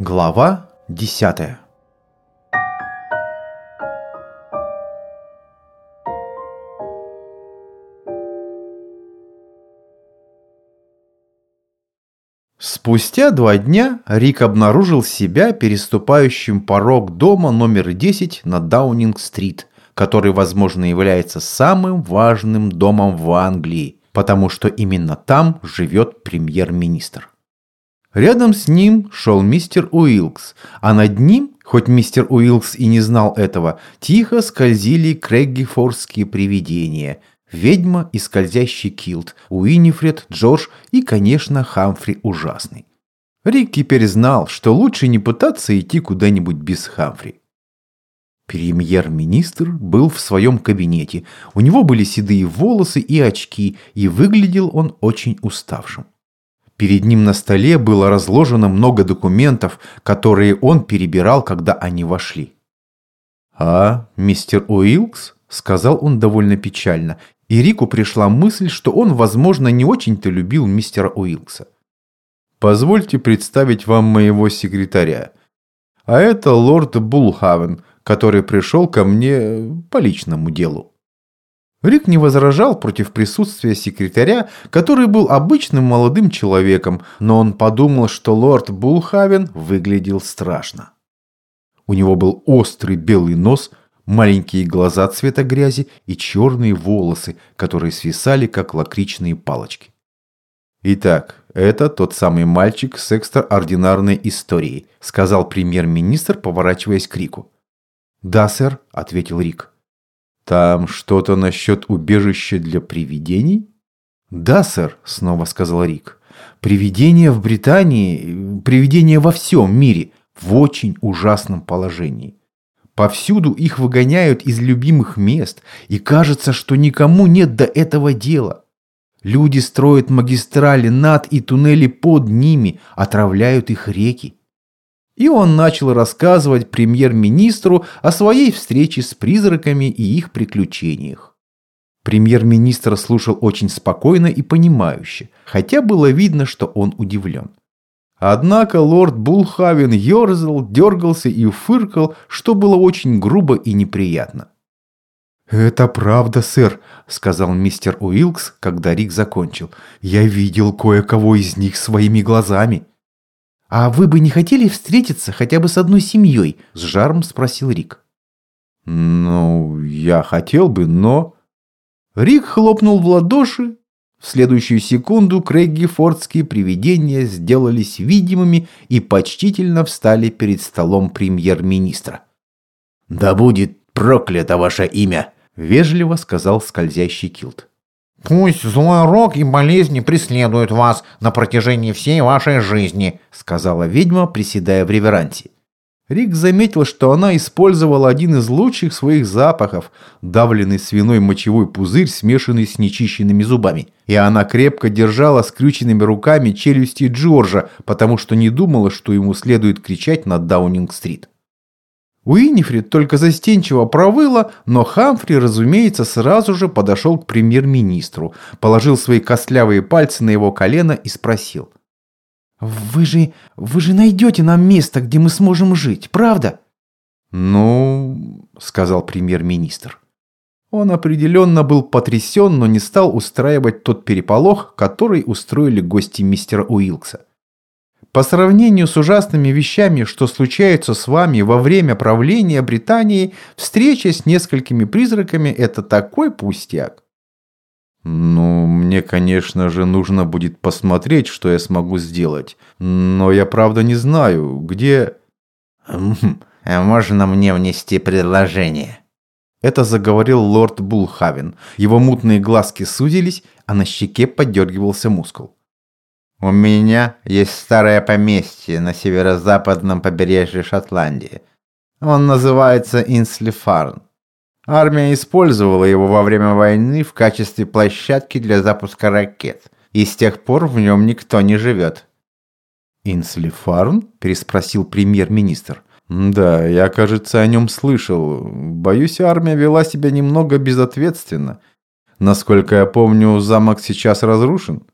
Глава 10 Спустя два дня Рик обнаружил себя переступающим порог дома номер 10 на Даунинг-стрит, который, возможно, является самым важным домом в Англии, потому что именно там живет премьер-министр. Рядом с ним шел мистер Уилкс, а над ним, хоть мистер Уилкс и не знал этого, тихо скользили крэггифордские привидения, ведьма и скользящий килт, Уинифред, Джордж и, конечно, Хамфри Ужасный. Рик теперь знал, что лучше не пытаться идти куда-нибудь без Хамфри. Премьер-министр был в своем кабинете. У него были седые волосы и очки, и выглядел он очень уставшим. Перед ним на столе было разложено много документов, которые он перебирал, когда они вошли. «А, мистер Уилкс?» – сказал он довольно печально, и Рику пришла мысль, что он, возможно, не очень-то любил мистера Уилкса. «Позвольте представить вам моего секретаря. А это лорд Булхавен, который пришел ко мне по личному делу». Рик не возражал против присутствия секретаря, который был обычным молодым человеком, но он подумал, что лорд Булхавен выглядел страшно. У него был острый белый нос, маленькие глаза цвета грязи и черные волосы, которые свисали, как лакричные палочки. «Итак, это тот самый мальчик с экстраординарной историей», сказал премьер-министр, поворачиваясь к Рику. «Да, сэр», — ответил Рик. «Там что-то насчет убежища для привидений?» «Да, сэр», — снова сказал Рик. «Привидения в Британии, привидения во всем мире в очень ужасном положении. Повсюду их выгоняют из любимых мест, и кажется, что никому нет до этого дела. Люди строят магистрали над и туннели под ними, отравляют их реки. И он начал рассказывать премьер-министру о своей встрече с призраками и их приключениях. Премьер-министр слушал очень спокойно и понимающе, хотя было видно, что он удивлен. Однако лорд Булхавен ерзал, дергался и фыркал, что было очень грубо и неприятно. «Это правда, сэр», — сказал мистер Уилкс, когда Рик закончил. «Я видел кое-кого из них своими глазами». «А вы бы не хотели встретиться хотя бы с одной семьей?» – с жаром спросил Рик. «Ну, я хотел бы, но...» Рик хлопнул в ладоши. В следующую секунду Крэгги фордские привидения сделались видимыми и почтительно встали перед столом премьер-министра. «Да будет проклято ваше имя!» – вежливо сказал скользящий килт. «Пусть злой рок и болезни преследуют вас на протяжении всей вашей жизни», сказала ведьма, приседая в реверансе. Рик заметил, что она использовала один из лучших своих запахов – давленный свиной мочевой пузырь, смешанный с нечищенными зубами. И она крепко держала скрюченными руками челюсти Джорджа, потому что не думала, что ему следует кричать на Даунинг-стрит. Уинифрид только застенчиво провыла, но Хамфри, разумеется, сразу же подошел к премьер-министру, положил свои костлявые пальцы на его колено и спросил. «Вы же... вы же найдете нам место, где мы сможем жить, правда?» «Ну...» — сказал премьер-министр. Он определенно был потрясен, но не стал устраивать тот переполох, который устроили гости мистера Уилкса. По сравнению с ужасными вещами, что случаются с вами во время правления Британии, встреча с несколькими призраками – это такой пустяк. Ну, мне, конечно же, нужно будет посмотреть, что я смогу сделать. Но я правда не знаю, где... А можно мне внести предложение? Это заговорил лорд Булхавен. Его мутные глазки сузились, а на щеке подергивался мускул. У меня есть старое поместье на северо-западном побережье Шотландии. Он называется Инслифарн. Армия использовала его во время войны в качестве площадки для запуска ракет, и с тех пор в нем никто не живет. «Инслифарн?» – переспросил премьер-министр. «Да, я, кажется, о нем слышал. Боюсь, армия вела себя немного безответственно. Насколько я помню, замок сейчас разрушен».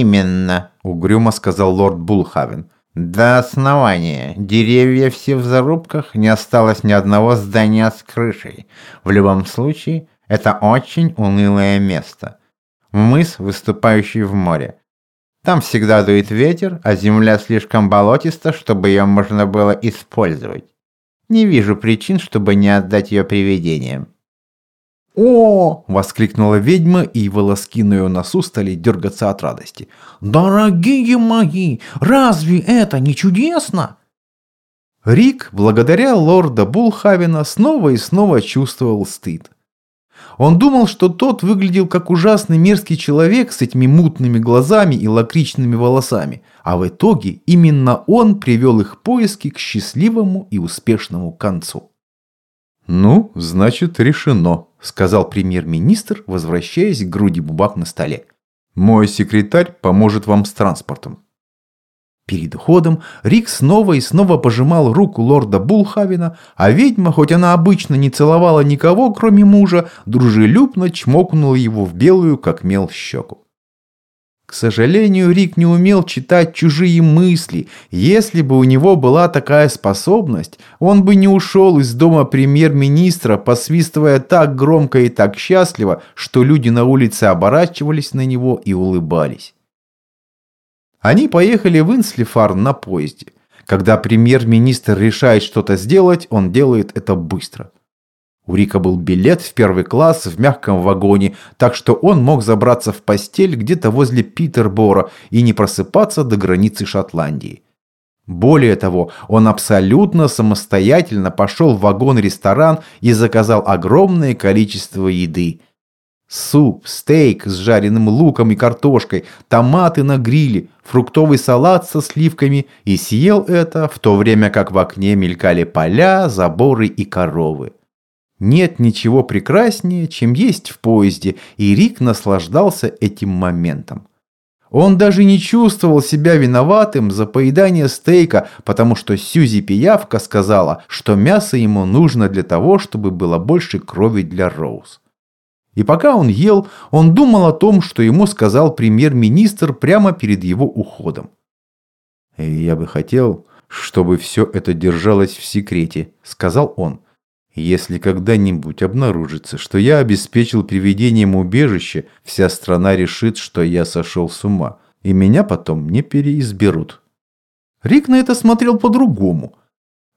«Именно», — угрюмо сказал лорд Булхавен. До основания. Деревья все в зарубках, не осталось ни одного здания с крышей. В любом случае, это очень унылое место. Мыс, выступающий в море. Там всегда дует ветер, а земля слишком болотиста, чтобы ее можно было использовать. Не вижу причин, чтобы не отдать ее привидениям. «О!» – воскликнула ведьма, и волоски на ее носу стали дергаться от радости. «Дорогие мои, разве это не чудесно?» Рик, благодаря лорда Булхавена, снова и снова чувствовал стыд. Он думал, что тот выглядел как ужасный мерзкий человек с этими мутными глазами и лакричными волосами, а в итоге именно он привел их поиски к счастливому и успешному концу. «Ну, значит, решено», – сказал премьер-министр, возвращаясь к груди бумаг на столе. «Мой секретарь поможет вам с транспортом». Перед уходом Рик снова и снова пожимал руку лорда Булхавина, а ведьма, хоть она обычно не целовала никого, кроме мужа, дружелюбно чмокнула его в белую, как мел, щеку. К сожалению, Рик не умел читать чужие мысли. Если бы у него была такая способность, он бы не ушел из дома премьер-министра, посвистывая так громко и так счастливо, что люди на улице оборачивались на него и улыбались. Они поехали в Инслифарн на поезде. Когда премьер-министр решает что-то сделать, он делает это быстро. У Рика был билет в первый класс в мягком вагоне, так что он мог забраться в постель где-то возле Питербора и не просыпаться до границы Шотландии. Более того, он абсолютно самостоятельно пошел в вагон-ресторан и заказал огромное количество еды. Суп, стейк с жареным луком и картошкой, томаты на гриле, фруктовый салат со сливками и съел это, в то время как в окне мелькали поля, заборы и коровы. Нет ничего прекраснее, чем есть в поезде, и Рик наслаждался этим моментом. Он даже не чувствовал себя виноватым за поедание стейка, потому что Сьюзи Пиявка сказала, что мясо ему нужно для того, чтобы было больше крови для Роуз. И пока он ел, он думал о том, что ему сказал премьер-министр прямо перед его уходом. «Я бы хотел, чтобы все это держалось в секрете», — сказал он. Если когда-нибудь обнаружится, что я обеспечил приведением убежище, вся страна решит, что я сошел с ума, и меня потом не переизберут. Рик на это смотрел по-другому.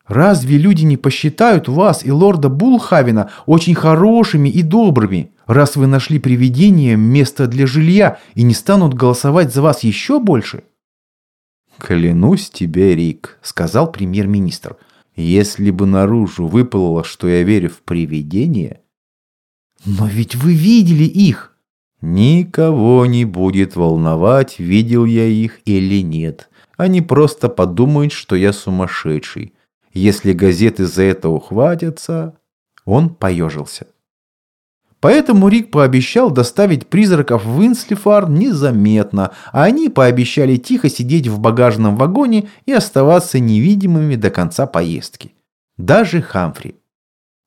Разве люди не посчитают вас и лорда Булхавина очень хорошими и добрыми, раз вы нашли привидением место для жилья и не станут голосовать за вас еще больше? «Клянусь тебе, Рик», — сказал премьер-министр, — если бы наружу выплыло, что я верю в привидения... Но ведь вы видели их! Никого не будет волновать, видел я их или нет. Они просто подумают, что я сумасшедший. Если газеты за это ухватятся... Он поежился. Поэтому Рик пообещал доставить призраков в Инслифар незаметно, а они пообещали тихо сидеть в багажном вагоне и оставаться невидимыми до конца поездки. Даже Хамфри.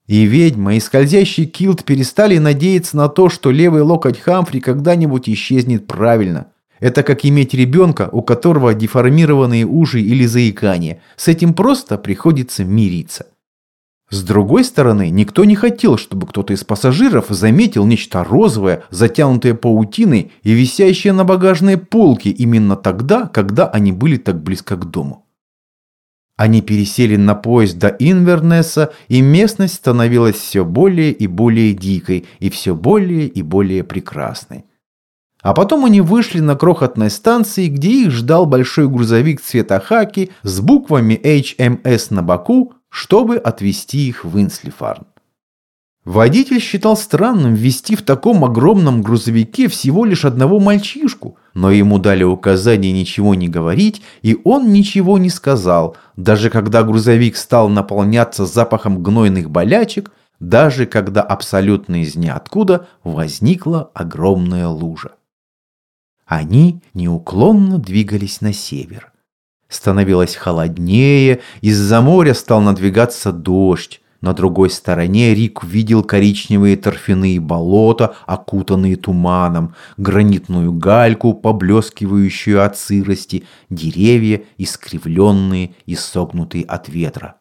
И ведьма, и скользящий килт перестали надеяться на то, что левый локоть Хамфри когда-нибудь исчезнет правильно. Это как иметь ребенка, у которого деформированные уши или заикание. С этим просто приходится мириться. С другой стороны, никто не хотел, чтобы кто-то из пассажиров заметил нечто розовое, затянутое паутиной и висящее на багажной полке именно тогда, когда они были так близко к дому. Они пересели на поезд до Инвернеса, и местность становилась все более и более дикой, и все более и более прекрасной. А потом они вышли на крохотной станции, где их ждал большой грузовик цвета хаки с буквами HMS на боку, чтобы отвезти их в Инслифарн. Водитель считал странным вести в таком огромном грузовике всего лишь одного мальчишку, но ему дали указание ничего не говорить, и он ничего не сказал, даже когда грузовик стал наполняться запахом гнойных болячек, даже когда абсолютно из ниоткуда возникла огромная лужа. Они неуклонно двигались на север. Становилось холоднее, из-за моря стал надвигаться дождь. На другой стороне Рик видел коричневые торфяные болота, окутанные туманом, гранитную гальку, поблескивающую от сырости, деревья, искривленные и согнутые от ветра.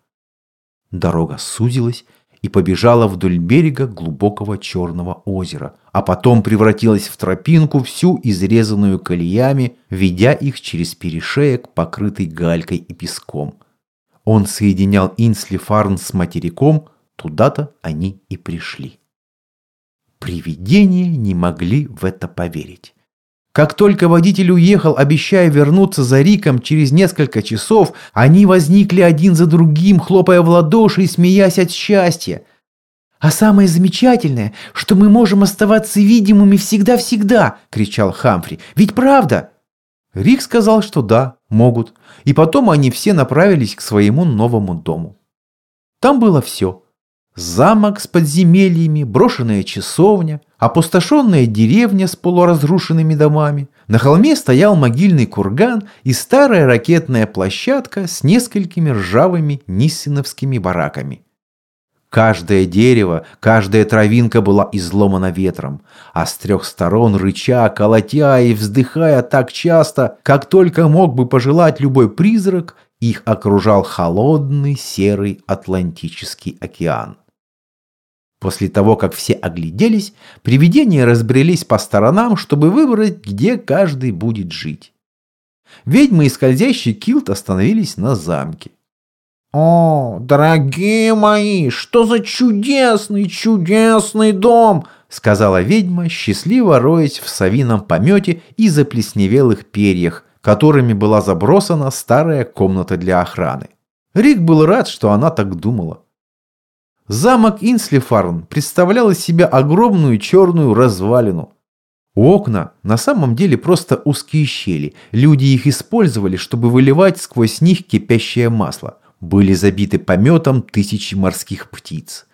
Дорога сузилась и побежала вдоль берега глубокого черного озера, а потом превратилась в тропинку, всю изрезанную колеями, ведя их через перешеек, покрытый галькой и песком. Он соединял Инслифарн с материком, туда-то они и пришли. Привидения не могли в это поверить. Как только водитель уехал, обещая вернуться за Риком через несколько часов, они возникли один за другим, хлопая в ладоши и смеясь от счастья. «А самое замечательное, что мы можем оставаться видимыми всегда-всегда!» – кричал Хамфри. «Ведь правда?» Рик сказал, что да, могут. И потом они все направились к своему новому дому. Там было все. Замок с подземельями, брошенная часовня, опустошенная деревня с полуразрушенными домами. На холме стоял могильный курган и старая ракетная площадка с несколькими ржавыми ниссиновскими бараками. Каждое дерево, каждая травинка была изломана ветром, а с трех сторон рыча, колотя и вздыхая так часто, как только мог бы пожелать любой призрак, их окружал холодный серый Атлантический океан. После того, как все огляделись, привидения разбрелись по сторонам, чтобы выбрать, где каждый будет жить. Ведьмы и скользящий килт остановились на замке. «О, дорогие мои, что за чудесный, чудесный дом!» сказала ведьма, счастливо роясь в совином помете и заплесневелых перьях, которыми была забросана старая комната для охраны. Рик был рад, что она так думала. Замок Инслифарн представлял из себя огромную черную развалину. Окна на самом деле просто узкие щели. Люди их использовали, чтобы выливать сквозь них кипящее масло. Были забиты пометом тысячи морских птиц.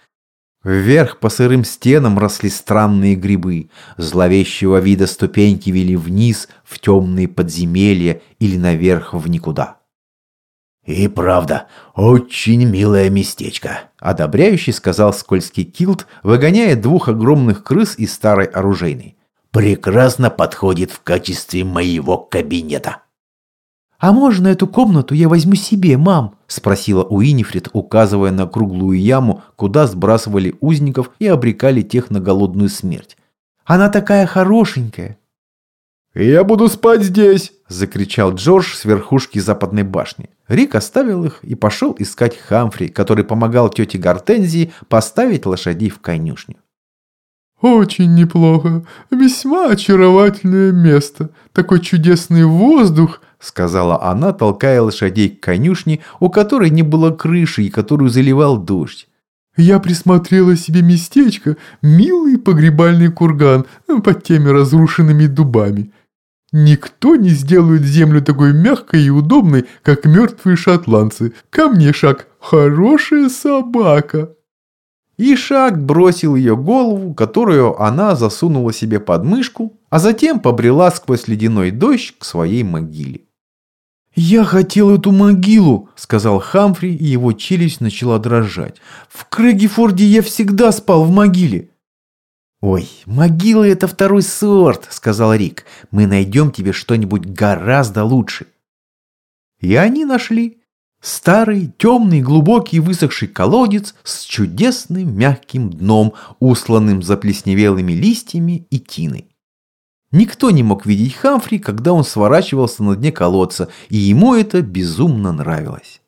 Вверх по сырым стенам росли странные грибы. Зловещего вида ступеньки вели вниз в темные подземелья или наверх в никуда. «И правда, очень милое местечко», — одобряющий сказал скользкий килт, выгоняя двух огромных крыс из старой оружейной. «Прекрасно подходит в качестве моего кабинета». «А можно эту комнату я возьму себе, мам?» – спросила Уинифрид, указывая на круглую яму, куда сбрасывали узников и обрекали тех на голодную смерть. «Она такая хорошенькая!» «Я буду спать здесь!» – закричал Джордж с верхушки западной башни. Рик оставил их и пошел искать Хамфри, который помогал тете Гортензии поставить лошадей в конюшню. «Очень неплохо. Весьма очаровательное место. Такой чудесный воздух!» – сказала она, толкая лошадей к конюшне, у которой не было крыши и которую заливал дождь. Я присмотрела себе местечко, милый погребальный курган под теми разрушенными дубами. Никто не сделает землю такой мягкой и удобной, как мертвые шотландцы. Ко мне шаг. Хорошая собака. И шаг бросил ее голову, которую она засунула себе под мышку, а затем побрела сквозь ледяной дождь к своей могиле. «Я хотел эту могилу», — сказал Хамфри, и его челюсть начала дрожать. «В Крэггифорде я всегда спал в могиле. «Ой, могила – это второй сорт», – сказал Рик. «Мы найдем тебе что-нибудь гораздо лучше». И они нашли. Старый, темный, глубокий высохший колодец с чудесным мягким дном, усланным заплесневелыми листьями и тиной. Никто не мог видеть Хамфри, когда он сворачивался на дне колодца, и ему это безумно нравилось.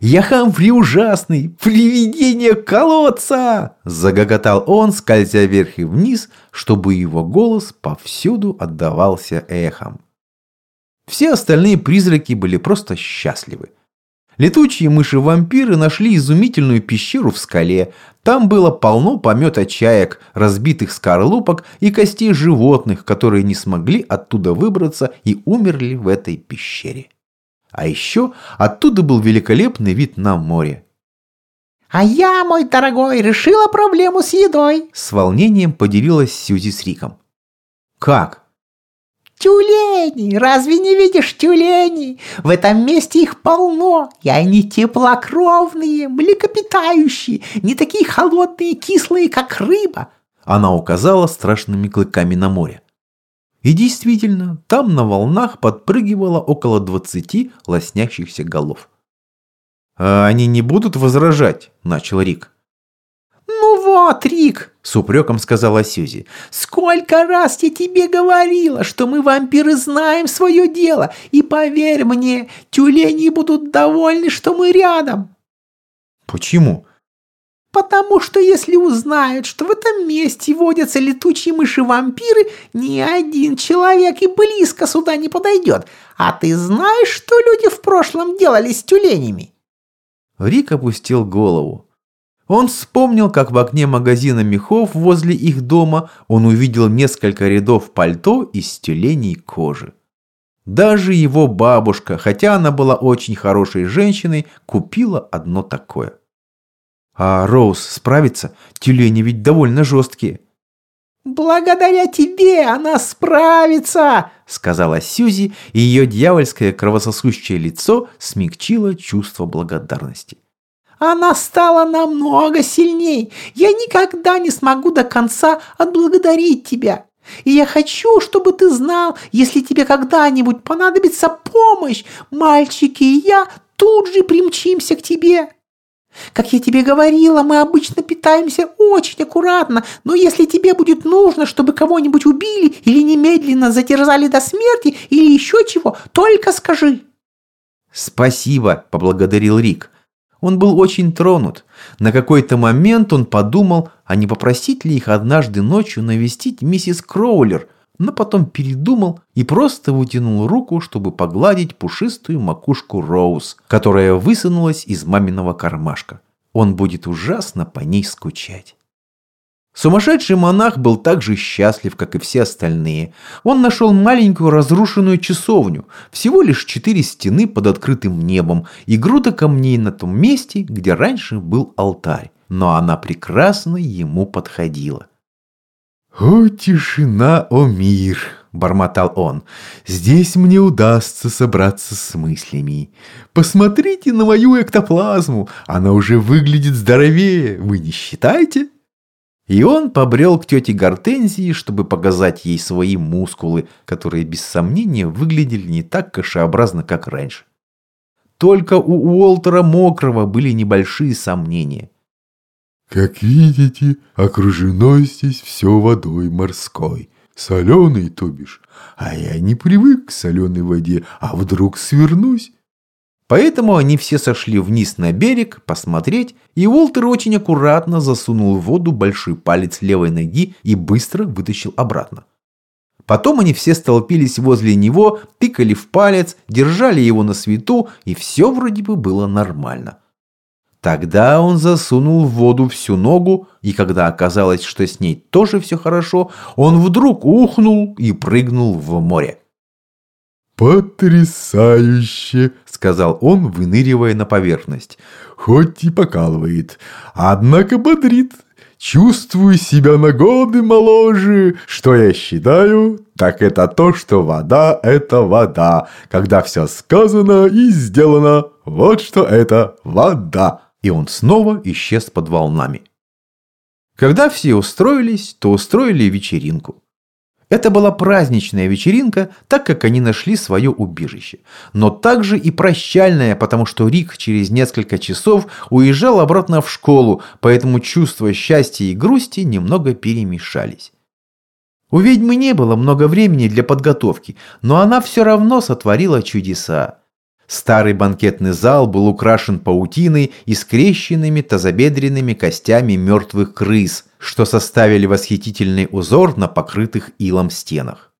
«Я Хамфри ужасный! Привидение колодца!» Загоготал он, скользя вверх и вниз, чтобы его голос повсюду отдавался эхом. Все остальные призраки были просто счастливы. Летучие мыши-вампиры нашли изумительную пещеру в скале. Там было полно помета чаек, разбитых скорлупок и костей животных, которые не смогли оттуда выбраться и умерли в этой пещере. А еще оттуда был великолепный вид на море. «А я, мой дорогой, решила проблему с едой!» С волнением поделилась Сьюзи с Риком. «Как?» Тюлени! Разве не видишь тюленей? В этом месте их полно, и они теплокровные, млекопитающие, не такие холодные и кислые, как рыба. Она указала страшными клыками на море. И действительно, там на волнах подпрыгивало около двадцати лоснящихся голов. «А они не будут возражать?» – начал Рик. «Ну вот, Рик!» – с упреком сказала Сьюзи. «Сколько раз я тебе говорила, что мы, вампиры, знаем свое дело, и поверь мне, тюлени будут довольны, что мы рядом». «Почему?» Потому что если узнают, что в этом месте водятся летучие мыши-вампиры, ни один человек и близко сюда не подойдет. А ты знаешь, что люди в прошлом делали с тюленями?» Рик опустил голову. Он вспомнил, как в окне магазина мехов возле их дома он увидел несколько рядов пальто из тюленей кожи. Даже его бабушка, хотя она была очень хорошей женщиной, купила одно такое. А Роуз справится? Тюлени ведь довольно жесткие. «Благодаря тебе она справится!» — сказала Сьюзи, и ее дьявольское кровососущее лицо смягчило чувство благодарности. «Она стала намного сильней. Я никогда не смогу до конца отблагодарить тебя. И я хочу, чтобы ты знал, если тебе когда-нибудь понадобится помощь, мальчики и я тут же примчимся к тебе». Как я тебе говорила, мы обычно питаемся очень аккуратно, но если тебе будет нужно, чтобы кого-нибудь убили или немедленно затерзали до смерти или еще чего, только скажи». «Спасибо», – поблагодарил Рик. Он был очень тронут. На какой-то момент он подумал, а не попросить ли их однажды ночью навестить миссис Кроулер – но потом передумал и просто вытянул руку, чтобы погладить пушистую макушку Роуз, которая высунулась из маминого кармашка. Он будет ужасно по ней скучать. Сумасшедший монах был так же счастлив, как и все остальные. Он нашел маленькую разрушенную часовню, всего лишь четыре стены под открытым небом и груда камней на том месте, где раньше был алтарь. Но она прекрасно ему подходила. «О, тишина, о мир!» – бормотал он. «Здесь мне удастся собраться с мыслями. Посмотрите на мою эктоплазму, она уже выглядит здоровее, вы не считаете?» И он побрел к тете Гортензии, чтобы показать ей свои мускулы, которые без сомнения выглядели не так кашеобразно, как раньше. Только у Уолтера Мокрого были небольшие сомнения – как видите, окружено здесь все водой морской. Соленой, то бишь. А я не привык к соленой воде, а вдруг свернусь. Поэтому они все сошли вниз на берег посмотреть, и Уолтер очень аккуратно засунул в воду большой палец левой ноги и быстро вытащил обратно. Потом они все столпились возле него, тыкали в палец, держали его на свету, и все вроде бы было нормально. Тогда он засунул в воду всю ногу, и когда оказалось, что с ней тоже все хорошо, он вдруг ухнул и прыгнул в море. «Потрясающе!» — сказал он, выныривая на поверхность. «Хоть и покалывает, однако бодрит. Чувствую себя на годы моложе. Что я считаю, так это то, что вода – это вода. Когда все сказано и сделано, вот что это вода» и он снова исчез под волнами. Когда все устроились, то устроили вечеринку. Это была праздничная вечеринка, так как они нашли свое убежище. Но также и прощальная, потому что Рик через несколько часов уезжал обратно в школу, поэтому чувства счастья и грусти немного перемешались. У ведьмы не было много времени для подготовки, но она все равно сотворила чудеса. Старый банкетный зал был украшен паутиной и скрещенными тазобедренными костями мертвых крыс, что составили восхитительный узор на покрытых илом стенах.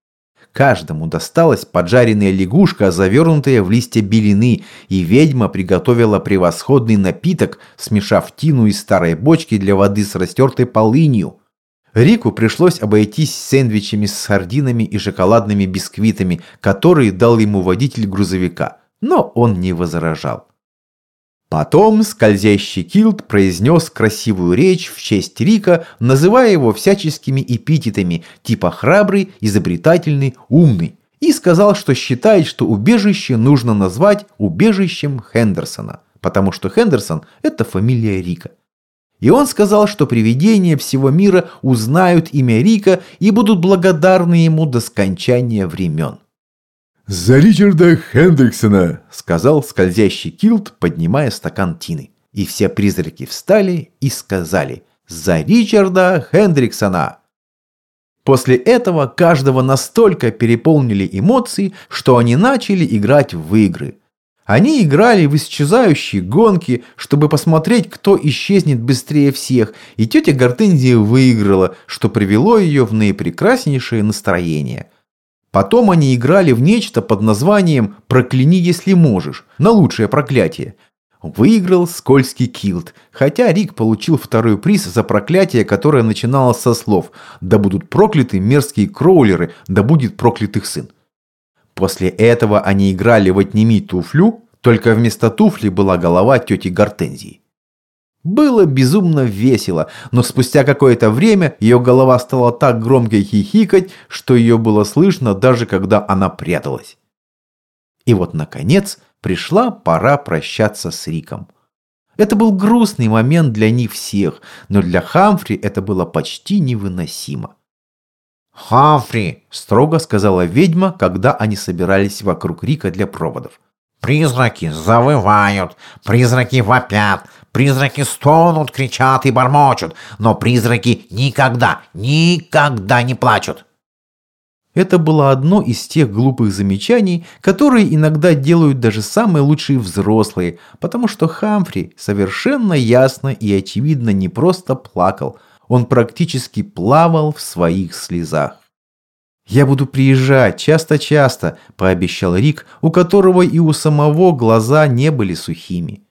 Каждому досталась поджаренная лягушка, завернутая в листья белины, и ведьма приготовила превосходный напиток, смешав тину из старой бочки для воды с растертой полынью. Рику пришлось обойтись сэндвичами с сардинами и шоколадными бисквитами, которые дал ему водитель грузовика – но он не возражал. Потом скользящий Килд произнес красивую речь в честь Рика, называя его всяческими эпитетами, типа храбрый, изобретательный, умный. и сказал, что считает, что убежище нужно назвать убежищем Хендерсона, потому что Хендерсон – это фамилия Рика. И он сказал, что привидения всего мира узнают имя Рика и будут благодарны ему до скончания времен. «За Ричарда Хендриксона!» — сказал скользящий килт, поднимая стакан Тины. И все призраки встали и сказали «За Ричарда Хендриксона!» После этого каждого настолько переполнили эмоции, что они начали играть в игры. Они играли в исчезающие гонки, чтобы посмотреть, кто исчезнет быстрее всех, и тетя Гортензия выиграла, что привело ее в наипрекраснейшее настроение – Потом они играли в нечто под названием «Прокляни, если можешь» на лучшее проклятие. Выиграл скользкий килт, хотя Рик получил второй приз за проклятие, которое начиналось со слов «Да будут прокляты мерзкие кроулеры, да будет проклят их сын». После этого они играли в «Отними туфлю», только вместо туфли была голова тети Гортензии. Было безумно весело, но спустя какое-то время ее голова стала так громко хихикать, что ее было слышно даже когда она пряталась. И вот, наконец, пришла пора прощаться с Риком. Это был грустный момент для них всех, но для Хамфри это было почти невыносимо. «Хамфри!» – строго сказала ведьма, когда они собирались вокруг Рика для проводов. «Призраки завывают, призраки вопят, Призраки стонут, кричат и бормочут, но призраки никогда, никогда не плачут. Это было одно из тех глупых замечаний, которые иногда делают даже самые лучшие взрослые, потому что Хамфри совершенно ясно и очевидно не просто плакал, он практически плавал в своих слезах. «Я буду приезжать часто-часто», – пообещал Рик, у которого и у самого глаза не были сухими.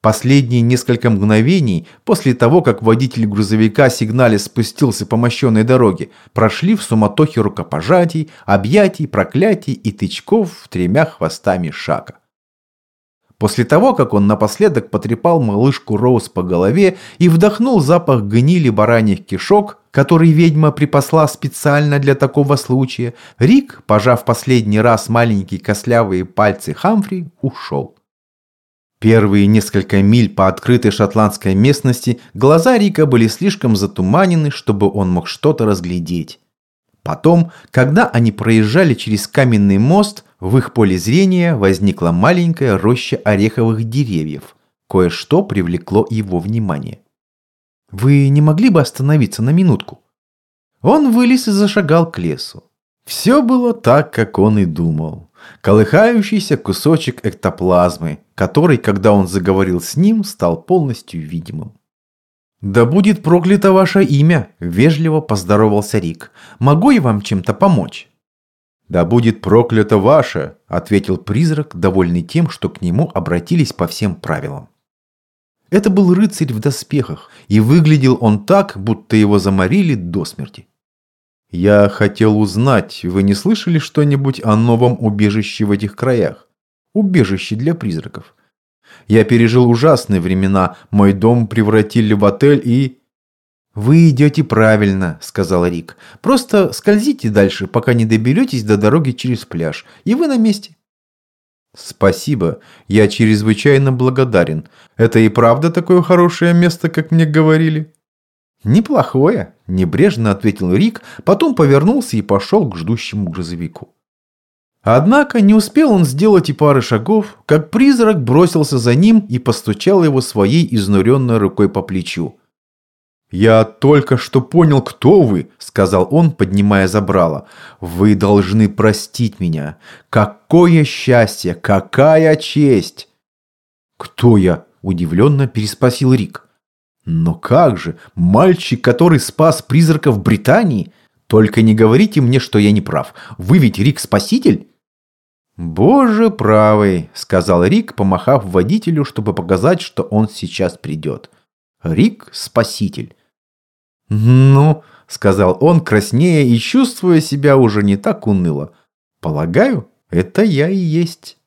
Последние несколько мгновений после того, как водитель грузовика сигнале спустился по мощенной дороге, прошли в суматохе рукопожатий, объятий, проклятий и тычков тремя хвостами шака. После того, как он напоследок потрепал малышку Роуз по голове и вдохнул запах гнили бараньих кишок, который ведьма припасла специально для такого случая, Рик, пожав последний раз маленькие костлявые пальцы Хамфри, ушел. Первые несколько миль по открытой шотландской местности глаза Рика были слишком затуманены, чтобы он мог что-то разглядеть. Потом, когда они проезжали через каменный мост, в их поле зрения возникла маленькая роща ореховых деревьев. Кое-что привлекло его внимание. «Вы не могли бы остановиться на минутку?» Он вылез и зашагал к лесу. Все было так, как он и думал. Колыхающийся кусочек эктоплазмы, который, когда он заговорил с ним, стал полностью видимым. «Да будет проклято ваше имя!» – вежливо поздоровался Рик. «Могу я вам чем-то помочь?» «Да будет проклято ваше!» – ответил призрак, довольный тем, что к нему обратились по всем правилам. Это был рыцарь в доспехах, и выглядел он так, будто его заморили до смерти. «Я хотел узнать, вы не слышали что-нибудь о новом убежище в этих краях? Убежище для призраков. Я пережил ужасные времена, мой дом превратили в отель и...» «Вы идете правильно», — сказал Рик. «Просто скользите дальше, пока не доберетесь до дороги через пляж, и вы на месте». «Спасибо. Я чрезвычайно благодарен. Это и правда такое хорошее место, как мне говорили?» «Неплохое», – небрежно ответил Рик, потом повернулся и пошел к ждущему грузовику. Однако не успел он сделать и пары шагов, как призрак бросился за ним и постучал его своей изнуренной рукой по плечу. «Я только что понял, кто вы», – сказал он, поднимая забрало. «Вы должны простить меня. Какое счастье, какая честь!» «Кто я?» – удивленно переспросил Рик. Но как же, мальчик, который спас призраков Британии? Только не говорите мне, что я не прав. Вы ведь Рик-спаситель? «Боже правый», — сказал Рик, помахав водителю, чтобы показать, что он сейчас придет. «Рик — спаситель». «Ну», — сказал он, краснея и чувствуя себя уже не так уныло. «Полагаю, это я и есть».